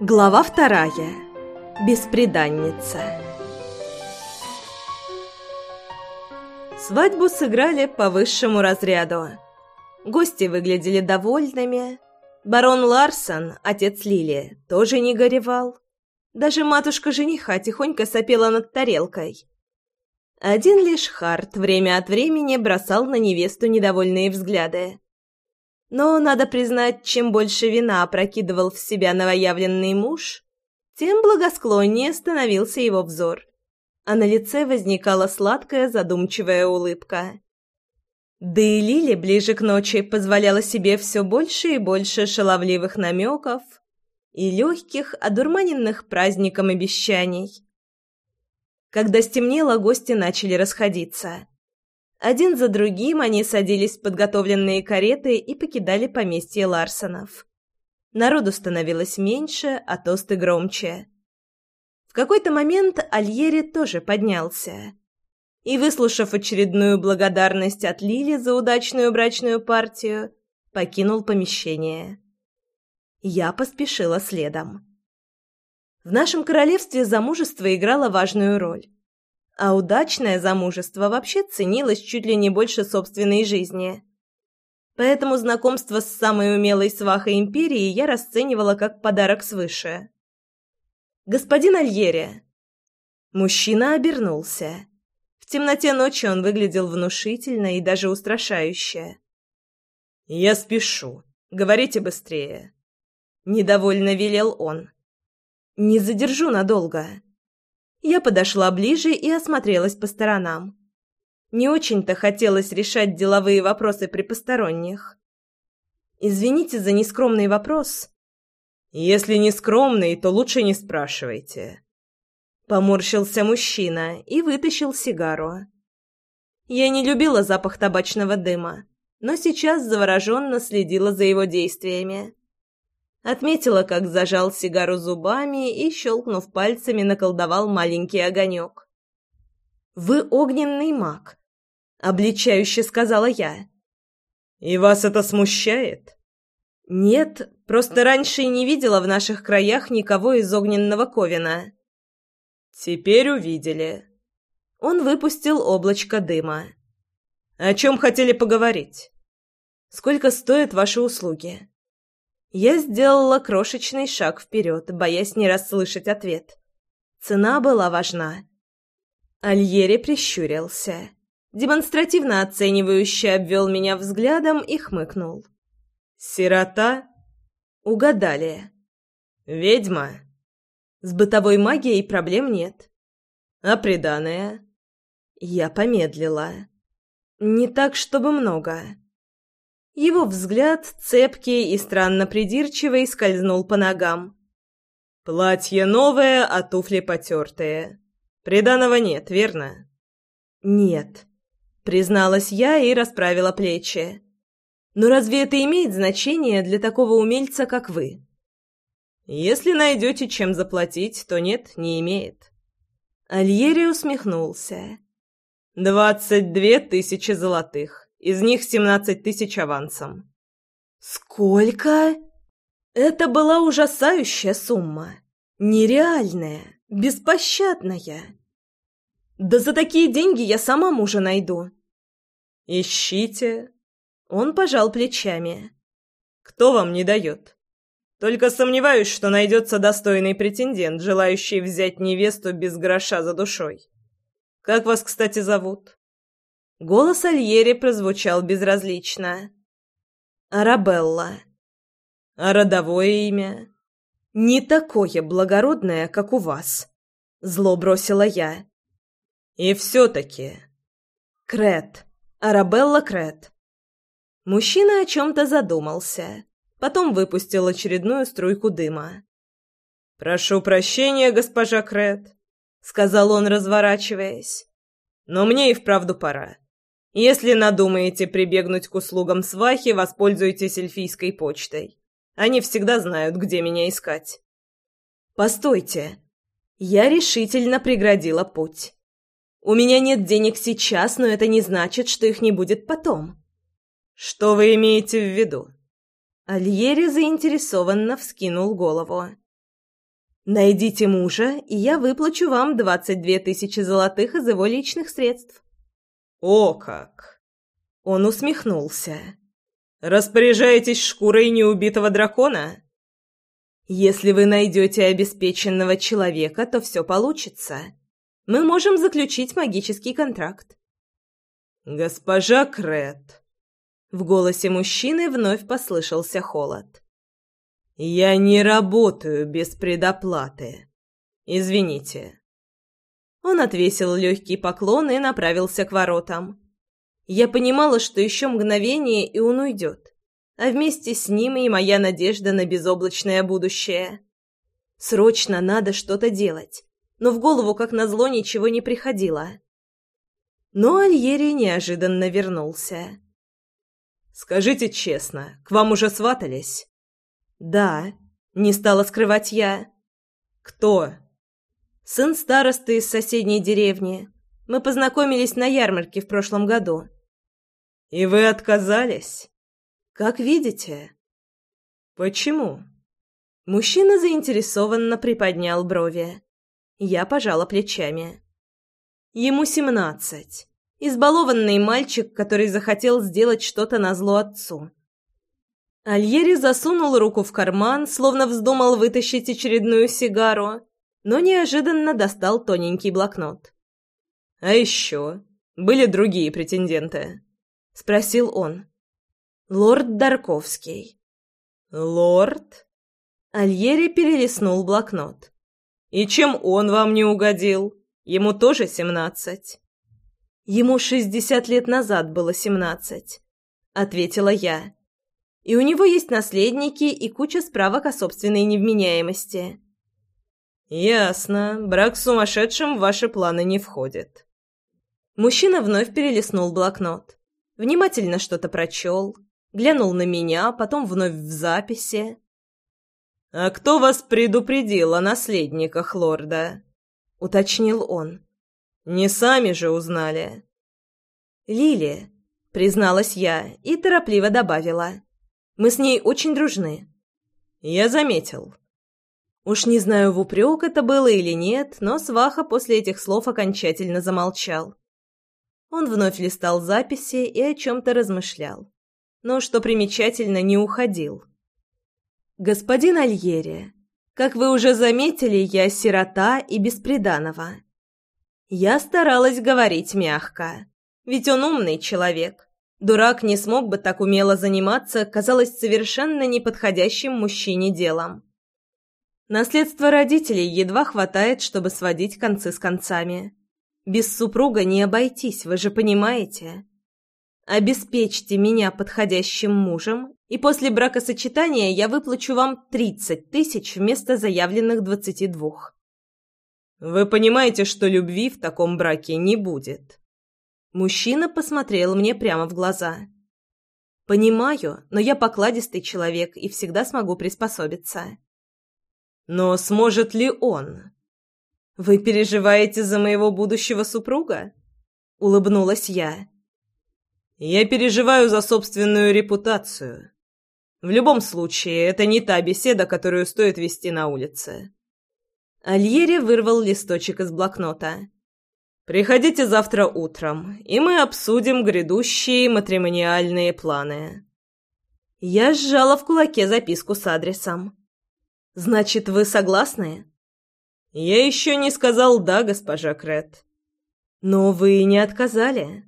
Глава вторая. Беспреданница. Свадьбу сыграли по высшему разряду. Гости выглядели довольными. Барон Ларсон, отец Лили, тоже не горевал. Даже матушка жениха тихонько сопела над тарелкой. Один лишь Харт время от времени бросал на невесту недовольные взгляды. Но, надо признать, чем больше вина опрокидывал в себя новоявленный муж, тем благосклоннее становился его взор, а на лице возникала сладкая задумчивая улыбка. Да и Лили ближе к ночи позволяла себе все больше и больше шаловливых намеков и легких, одурманенных праздником обещаний. Когда стемнело, гости начали расходиться – один за другим они садились в подготовленные кареты и покидали поместье Ларсонов. Народу становилось меньше, а тосты громче. В какой-то момент Альери тоже поднялся. И, выслушав очередную благодарность от Лили за удачную брачную партию, покинул помещение. Я поспешила следом. В нашем королевстве замужество играло важную роль а удачное замужество вообще ценилось чуть ли не больше собственной жизни. Поэтому знакомство с самой умелой свахой империи я расценивала как подарок свыше. «Господин Альери!» Мужчина обернулся. В темноте ночи он выглядел внушительно и даже устрашающе. «Я спешу. Говорите быстрее!» Недовольно велел он. «Не задержу надолго!» Я подошла ближе и осмотрелась по сторонам. Не очень-то хотелось решать деловые вопросы при посторонних. «Извините за нескромный вопрос». «Если нескромный, то лучше не спрашивайте». Поморщился мужчина и вытащил сигару. Я не любила запах табачного дыма, но сейчас завороженно следила за его действиями. Отметила, как зажал сигару зубами и, щелкнув пальцами, наколдовал маленький огонек. «Вы огненный маг», — обличающе сказала я. «И вас это смущает?» «Нет, просто раньше и не видела в наших краях никого из огненного ковина». «Теперь увидели». Он выпустил облачко дыма. «О чем хотели поговорить?» «Сколько стоят ваши услуги?» Я сделала крошечный шаг вперед, боясь не расслышать ответ. Цена была важна. Альери прищурился, демонстративно оценивающе обвел меня взглядом и хмыкнул. «Сирота?» «Угадали». «Ведьма?» «С бытовой магией проблем нет». «А приданное?» Я помедлила. «Не так, чтобы много». Его взгляд, цепкий и странно придирчивый, скользнул по ногам. «Платье новое, а туфли потертые. Приданого нет, верно?» «Нет», — призналась я и расправила плечи. «Но разве это имеет значение для такого умельца, как вы?» «Если найдете, чем заплатить, то нет, не имеет». Альери усмехнулся. «Двадцать две тысячи золотых. Из них 17 тысяч авансом. «Сколько?» Это была ужасающая сумма. Нереальная, беспощадная. «Да за такие деньги я сама мужа найду». «Ищите». Он пожал плечами. «Кто вам не дает? Только сомневаюсь, что найдется достойный претендент, желающий взять невесту без гроша за душой. Как вас, кстати, зовут?» Голос Альери прозвучал безразлично. «Арабелла». «А родовое имя?» «Не такое благородное, как у вас», — зло бросила я. «И все-таки...» «Крет. Арабелла Крет». Мужчина о чем-то задумался, потом выпустил очередную струйку дыма. «Прошу прощения, госпожа Крет», — сказал он, разворачиваясь. «Но мне и вправду пора. Если надумаете прибегнуть к услугам свахи, воспользуйтесь эльфийской почтой. Они всегда знают, где меня искать. Постойте. Я решительно преградила путь. У меня нет денег сейчас, но это не значит, что их не будет потом. Что вы имеете в виду? Альери заинтересованно вскинул голову. «Найдите мужа, и я выплачу вам 22 тысячи золотых из его личных средств. «О как!» Он усмехнулся. «Распоряжаетесь шкурой неубитого дракона?» «Если вы найдете обеспеченного человека, то все получится. Мы можем заключить магический контракт». «Госпожа Крет!» В голосе мужчины вновь послышался холод. «Я не работаю без предоплаты. Извините, он отвесил легкий поклон и направился к воротам. Я понимала, что еще мгновение, и он уйдет. А вместе с ним и моя надежда на безоблачное будущее. Срочно надо что-то делать. Но в голову, как назло, ничего не приходило. Но Альери неожиданно вернулся. «Скажите честно, к вам уже сватались?» «Да», — не стала скрывать я. «Кто?» сын старосты из соседней деревни. Мы познакомились на ярмарке в прошлом году». «И вы отказались?» «Как видите». «Почему?» Мужчина заинтересованно приподнял брови. Я пожала плечами. Ему семнадцать. Избалованный мальчик, который захотел сделать что-то назло отцу. Альери засунул руку в карман, словно вздумал вытащить очередную сигару, но неожиданно достал тоненький блокнот. «А еще? Были другие претенденты?» — спросил он. «Лорд Дарковский». «Лорд?» Альери перелистнул блокнот. «И чем он вам не угодил? Ему тоже семнадцать». «Ему шестьдесят лет назад было семнадцать», — ответила я. «И у него есть наследники и куча справок о собственной невменяемости». «Ясно. Брак с сумасшедшим в ваши планы не входит». Мужчина вновь перелистнул блокнот. Внимательно что-то прочел, глянул на меня, потом вновь в записи. «А кто вас предупредил о наследниках лорда?» — уточнил он. «Не сами же узнали». «Лили», — призналась я и торопливо добавила. «Мы с ней очень дружны». «Я заметил», Уж не знаю, в упрек это было или нет, но Сваха после этих слов окончательно замолчал. Он вновь листал записи и о чем-то размышлял. Но, что примечательно, не уходил. «Господин Альери, как вы уже заметили, я сирота и бесприданного. Я старалась говорить мягко, ведь он умный человек. Дурак не смог бы так умело заниматься, казалось совершенно неподходящим мужчине делом. Наследство родителей едва хватает, чтобы сводить концы с концами. Без супруга не обойтись, вы же понимаете. Обеспечьте меня подходящим мужем, и после бракосочетания я выплачу вам 30 тысяч вместо заявленных 22. Вы понимаете, что любви в таком браке не будет. Мужчина посмотрел мне прямо в глаза. Понимаю, но я покладистый человек и всегда смогу приспособиться. Но сможет ли он? Вы переживаете за моего будущего супруга? Улыбнулась я. Я переживаю за собственную репутацию. В любом случае, это не та беседа, которую стоит вести на улице. Альери вырвал листочек из блокнота. «Приходите завтра утром, и мы обсудим грядущие матримониальные планы». Я сжала в кулаке записку с адресом. Значит, вы согласны? Я еще не сказал «да», госпожа Крет. Но вы не отказали.